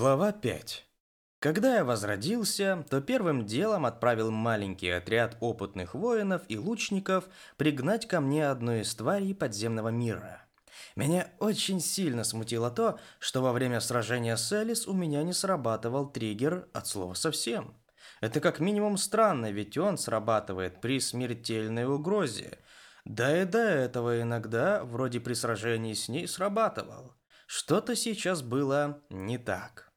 Глава 5. Когда я возродился, то первым делом отправил маленький отряд опытных воинов и лучников пригнать ко мне одну из тварей подземного мира. Меня очень сильно смутило то, что во время сражения с Элис у меня не срабатывал триггер от слова совсем. Это как минимум странно, ведь он срабатывает при смертельной угрозе. Да и до этого иногда, вроде при сражении с ней, срабатывал. Что-то сейчас было не так.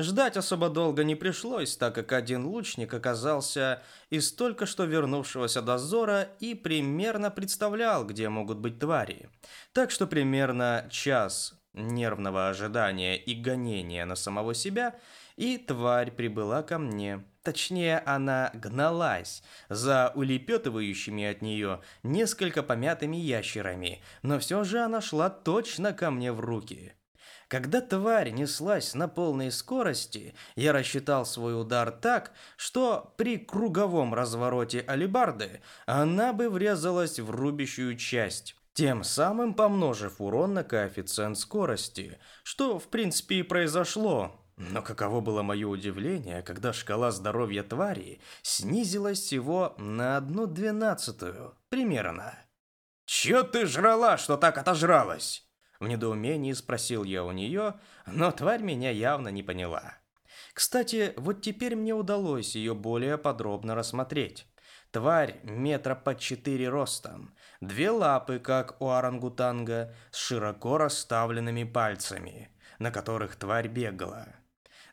Ждать особо долго не пришлось, так как один лучник оказался из только что вернувшегося дозора и примерно представлял, где могут быть твари. Так что примерно час нервного ожидания и гонения на самого себя, и тварь прибыла ко мне. Точнее, она гналась за улепетывающими от нее несколько помятыми ящерами, но все же она шла точно ко мне в руки. Когда тварь неслась на полной скорости, я рассчитал свой удар так, что при круговом развороте алибарды она бы врезалась в рубящую часть, тем самым помножив урон на коэффициент скорости, что в принципе и произошло, но каково было мое удивление, когда шкала здоровья твари снизилась всего на одну двенадцатую, примерно. «Чё ты жрала, что так отожралась?» В недоумении спросил я у нее, но тварь меня явно не поняла. Кстати, вот теперь мне удалось ее более подробно рассмотреть. Тварь метра по четыре ростом, две лапы, как у орангутанга, с широко расставленными пальцами, на которых тварь бегала.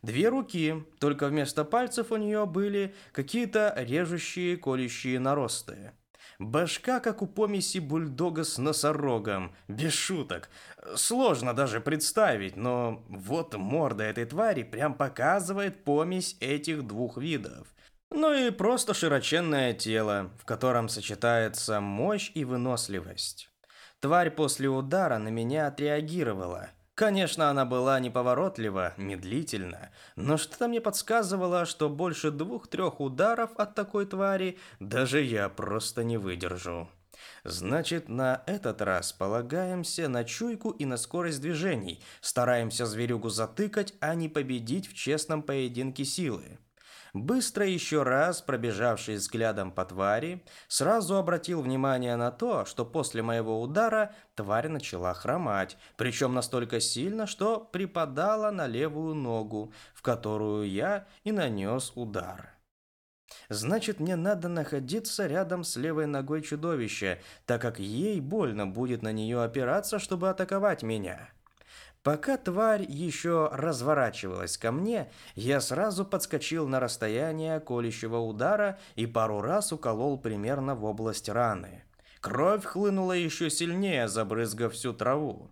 Две руки, только вместо пальцев у нее были какие-то режущие, колющие наросты. Башка, как у помеси бульдога с носорогом. Без шуток. Сложно даже представить, но вот морда этой твари прям показывает помесь этих двух видов. Ну и просто широченное тело, в котором сочетается мощь и выносливость. Тварь после удара на меня отреагировала – Конечно, она была неповоротлива, медлительна, но что-то мне подсказывало, что больше двух-трех ударов от такой твари даже я просто не выдержу. Значит, на этот раз полагаемся на чуйку и на скорость движений, стараемся зверюгу затыкать, а не победить в честном поединке силы. Быстро еще раз пробежавшись взглядом по твари, сразу обратил внимание на то, что после моего удара тварь начала хромать, причем настолько сильно, что припадала на левую ногу, в которую я и нанес удар. Значит, мне надо находиться рядом с левой ногой чудовища, так как ей больно будет на нее опираться, чтобы атаковать меня. Пока тварь еще разворачивалась ко мне, я сразу подскочил на расстояние колющего удара и пару раз уколол примерно в область раны. Кровь хлынула еще сильнее, забрызгав всю траву.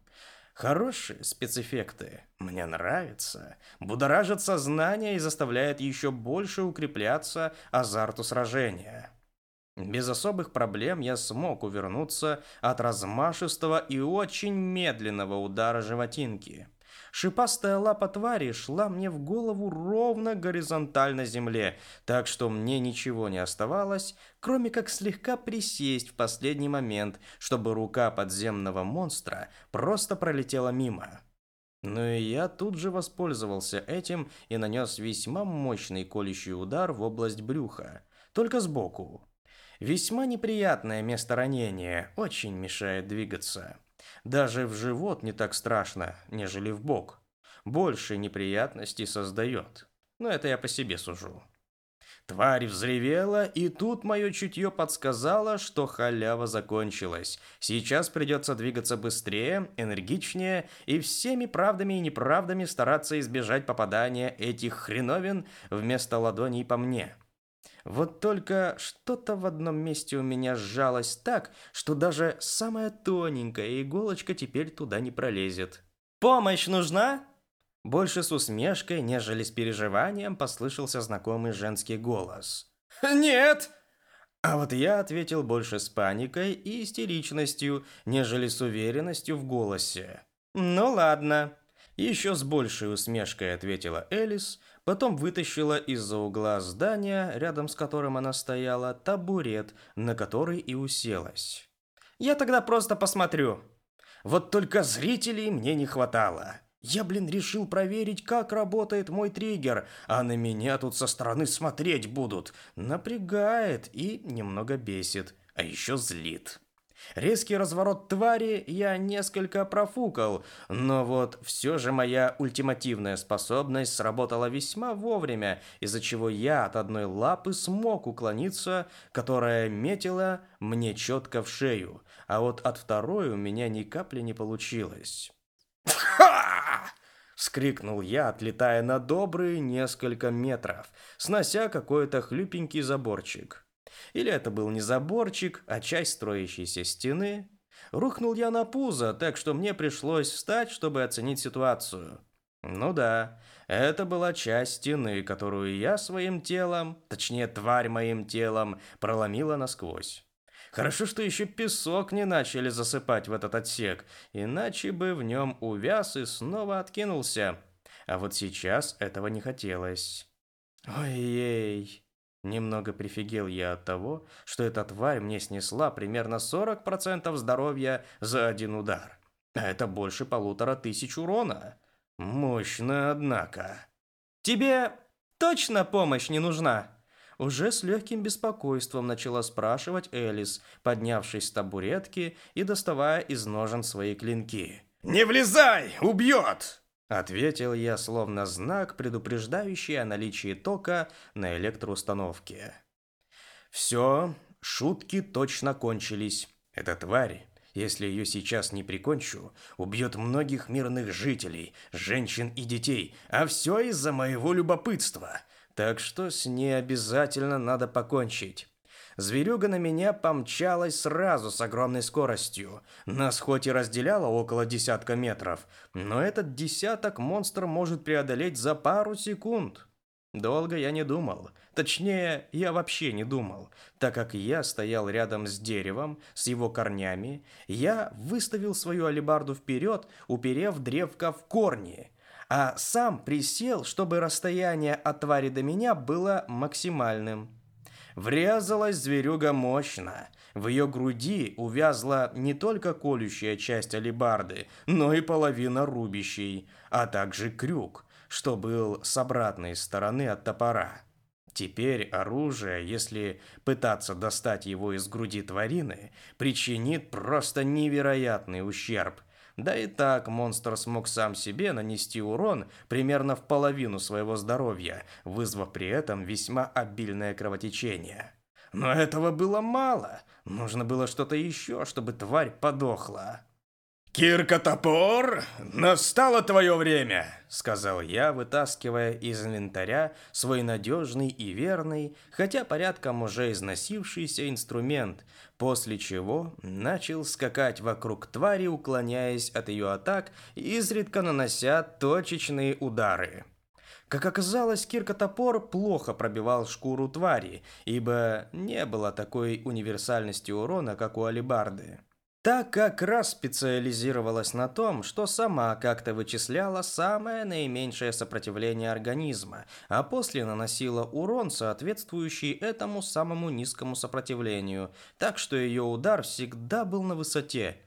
Хорошие спецэффекты. Мне нравится. Будоражит сознание и заставляет еще больше укрепляться азарту сражения. Без особых проблем я смог увернуться от размашистого и очень медленного удара животинки. Шипастая лапа твари шла мне в голову ровно горизонтально земле, так что мне ничего не оставалось, кроме как слегка присесть в последний момент, чтобы рука подземного монстра просто пролетела мимо. Ну и я тут же воспользовался этим и нанес весьма мощный колющий удар в область брюха, только сбоку. Весьма неприятное место ранения, очень мешает двигаться. Даже в живот не так страшно, нежели в бок. Больше неприятностей создает. Но это я по себе сужу. Тварь взревела, и тут мое чутье подсказало, что халява закончилась. Сейчас придется двигаться быстрее, энергичнее и всеми правдами и неправдами стараться избежать попадания этих хреновин вместо ладоней по мне. Вот только что-то в одном месте у меня сжалось так, что даже самая тоненькая иголочка теперь туда не пролезет. «Помощь нужна?» Больше с усмешкой, нежели с переживанием, послышался знакомый женский голос. «Нет!» А вот я ответил больше с паникой и истеричностью, нежели с уверенностью в голосе. «Ну ладно». Еще с большей усмешкой ответила Элис, Потом вытащила из-за угла здания, рядом с которым она стояла, табурет, на который и уселась. «Я тогда просто посмотрю. Вот только зрителей мне не хватало. Я, блин, решил проверить, как работает мой триггер, а на меня тут со стороны смотреть будут. Напрягает и немного бесит, а еще злит. Резкий разворот твари я несколько профукал, но вот все же моя ультимативная способность сработала весьма вовремя, из-за чего я от одной лапы смог уклониться, которая метила мне четко в шею, а вот от второй у меня ни капли не получилось. «Ха!» — вскрикнул я, отлетая на добрые несколько метров, снося какой-то хлюпенький заборчик. Или это был не заборчик, а часть строящейся стены. Рухнул я на пузо, так что мне пришлось встать, чтобы оценить ситуацию. Ну да, это была часть стены, которую я своим телом, точнее тварь моим телом, проломила насквозь. Хорошо, что еще песок не начали засыпать в этот отсек, иначе бы в нем увяз и снова откинулся. А вот сейчас этого не хотелось. Ой-ей. Немного прифигел я от того, что эта тварь мне снесла примерно 40% здоровья за один удар. А это больше полутора тысяч урона. Мощно, однако. «Тебе точно помощь не нужна?» Уже с легким беспокойством начала спрашивать Элис, поднявшись с табуретки и доставая из ножен свои клинки. «Не влезай! Убьет!» Ответил я, словно знак, предупреждающий о наличии тока на электроустановке. «Все, шутки точно кончились. Эта тварь, если ее сейчас не прикончу, убьет многих мирных жителей, женщин и детей, а все из-за моего любопытства. Так что с ней обязательно надо покончить. Зверюга на меня помчалась сразу с огромной скоростью. Нас хоть и разделяло около десятка метров, но этот десяток монстр может преодолеть за пару секунд. Долго я не думал. Точнее, я вообще не думал. Так как я стоял рядом с деревом, с его корнями, я выставил свою алебарду вперед, уперев древко в корни – а сам присел, чтобы расстояние от твари до меня было максимальным. Врезалась зверюга мощно. В ее груди увязла не только колющая часть алебарды, но и половина рубящей, а также крюк, что был с обратной стороны от топора. Теперь оружие, если пытаться достать его из груди тварины, причинит просто невероятный ущерб – да и так монстр смог сам себе нанести урон примерно в половину своего здоровья, вызвав при этом весьма обильное кровотечение. Но этого было мало. Нужно было что-то еще, чтобы тварь подохла. «Кирка-топор, настало твое время!» — сказал я, вытаскивая из инвентаря свой надежный и верный, хотя порядком уже износившийся инструмент, после чего начал скакать вокруг твари, уклоняясь от ее атак и изредка нанося точечные удары. Как оказалось, кирка-топор плохо пробивал шкуру твари, ибо не было такой универсальности урона, как у алибарды. Так как раз специализировалась на том, что сама как-то вычисляла самое наименьшее сопротивление организма, а после наносила урон, соответствующий этому самому низкому сопротивлению, так что ее удар всегда был на высоте.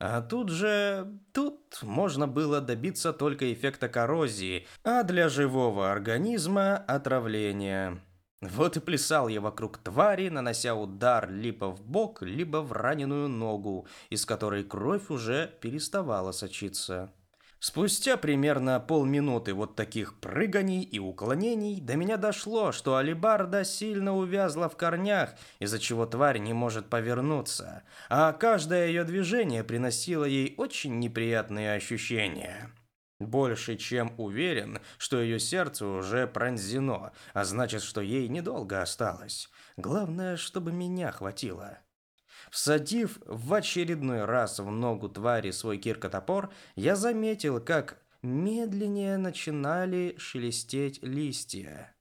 А тут же... тут можно было добиться только эффекта коррозии, а для живого организма – отравления. Вот и плясал я вокруг твари, нанося удар либо в бок, либо в раненую ногу, из которой кровь уже переставала сочиться. Спустя примерно полминуты вот таких прыганий и уклонений до меня дошло, что алибарда сильно увязла в корнях, из-за чего тварь не может повернуться, а каждое ее движение приносило ей очень неприятные ощущения. Больше чем уверен, что ее сердце уже пронзено, а значит, что ей недолго осталось. Главное, чтобы меня хватило. Всадив в очередной раз в ногу твари свой киркотопор, я заметил, как медленнее начинали шелестеть листья.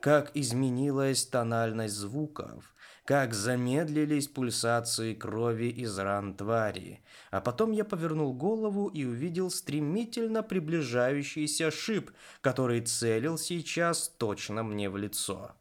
Как изменилась тональность звуков, как замедлились пульсации крови из ран твари. А потом я повернул голову и увидел стремительно приближающийся шип, который целил сейчас точно мне в лицо.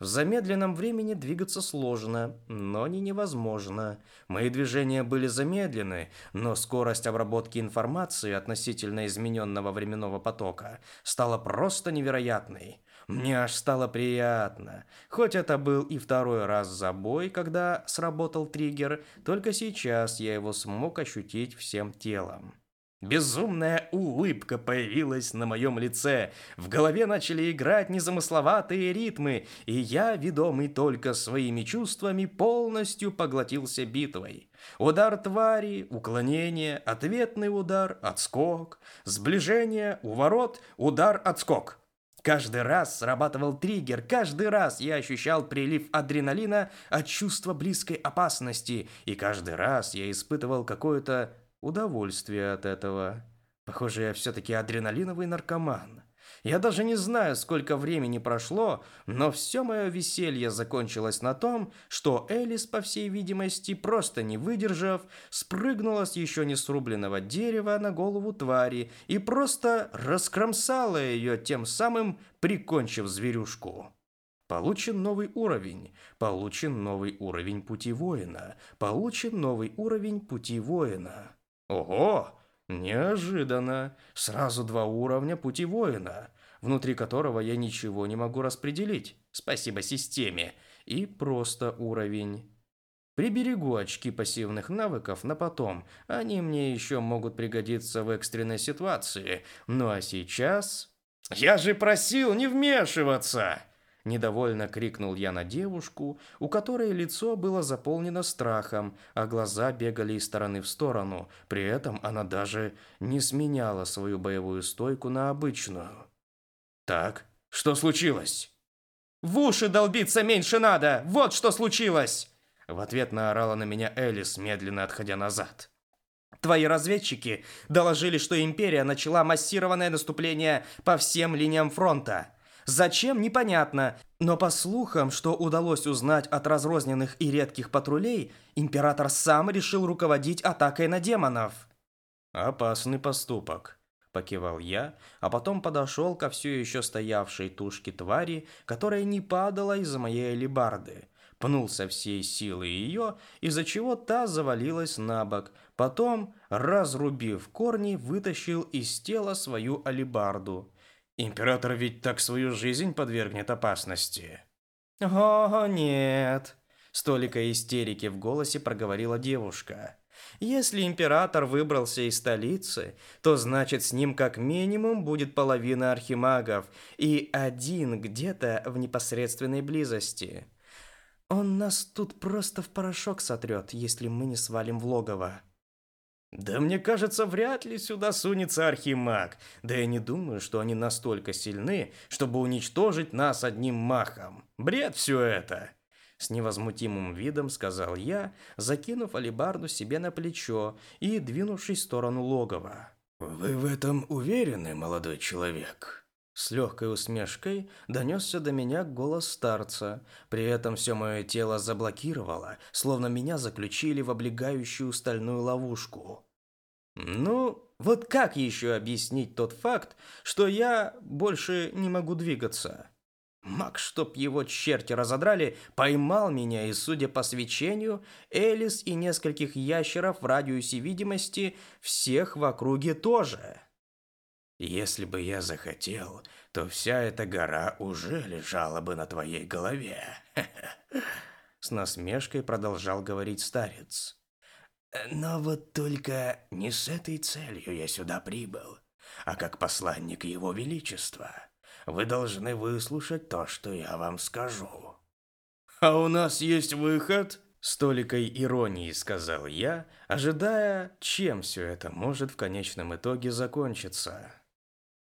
В замедленном времени двигаться сложно, но не невозможно. Мои движения были замедлены, но скорость обработки информации относительно измененного временного потока стала просто невероятной. Мне аж стало приятно. Хоть это был и второй раз за бой, когда сработал триггер, только сейчас я его смог ощутить всем телом. Безумная улыбка появилась на моем лице. В голове начали играть незамысловатые ритмы, и я, ведомый только своими чувствами, полностью поглотился битвой. Удар твари, уклонение, ответный удар, отскок, сближение, уворот, удар, отскок. Каждый раз срабатывал триггер, каждый раз я ощущал прилив адреналина от чувства близкой опасности, и каждый раз я испытывал какое-то удовольствие от этого. Похоже, я все-таки адреналиновый наркоман. Я даже не знаю, сколько времени прошло, но все мое веселье закончилось на том, что Элис, по всей видимости, просто не выдержав, спрыгнула с еще не срубленного дерева на голову твари и просто раскромсала ее, тем самым прикончив зверюшку. Получен новый уровень. Получен новый уровень пути воина. Получен новый уровень пути воина. Ого! Неожиданно. Сразу два уровня пути воина, внутри которого я ничего не могу распределить. Спасибо системе. И просто уровень. Приберегу очки пассивных навыков на потом. Они мне еще могут пригодиться в экстренной ситуации. Ну а сейчас... Я же просил не вмешиваться! Недовольно крикнул я на девушку, у которой лицо было заполнено страхом, а глаза бегали из стороны в сторону. При этом она даже не сменяла свою боевую стойку на обычную. «Так, что случилось?» «В уши долбиться меньше надо! Вот что случилось!» В ответ наорала на меня Элис, медленно отходя назад. Твои разведчики доложили, что Империя начала массированное наступление по всем линиям фронта. Зачем, непонятно. Но по слухам, что удалось узнать от разрозненных и редких патрулей, император сам решил руководить атакой на демонов. «Опасный поступок», – покивал я, а потом подошел ко все еще стоявшей тушке твари, которая не падала из-за моей алебарды. Пнул со всей силы ее, из-за чего та завалилась на бок. Потом, разрубив корни, вытащил из тела свою алебарду. Император ведь так свою жизнь подвергнет опасности. О, нет. Столика истерики в голосе проговорила девушка. Если император выбрался из столицы, то значит с ним как минимум будет половина архимагов и один где-то в непосредственной близости. Он нас тут просто в порошок сотрет, если мы не свалим в логово. Да мне кажется, вряд ли сюда сунется архимаг. Да я не думаю, что они настолько сильны, чтобы уничтожить нас одним махом. Бред все это. С невозмутимым видом сказал я, закинув алебарду себе на плечо и двинувшись в сторону логова. «Вы в этом уверены, молодой человек?» С легкой усмешкой донесся до меня голос старца. При этом все мое тело заблокировало, словно меня заключили в облегающую стальную ловушку. Ну, вот как еще объяснить тот факт, что я больше не могу двигаться? Маг, чтоб его черти разодрали, поймал меня, и, судя по свечению, Элис и нескольких ящеров в радиусе видимости всех в округе тоже. Если бы я захотел, то вся эта гора уже лежала бы на твоей голове. С насмешкой продолжал говорить старец. Но вот только не с этой целью я сюда прибыл, а как посланник Его Величества. Вы должны выслушать то, что я вам скажу. А у нас есть выход? С толикой иронии сказал я, ожидая, чем все это может в конечном итоге закончиться.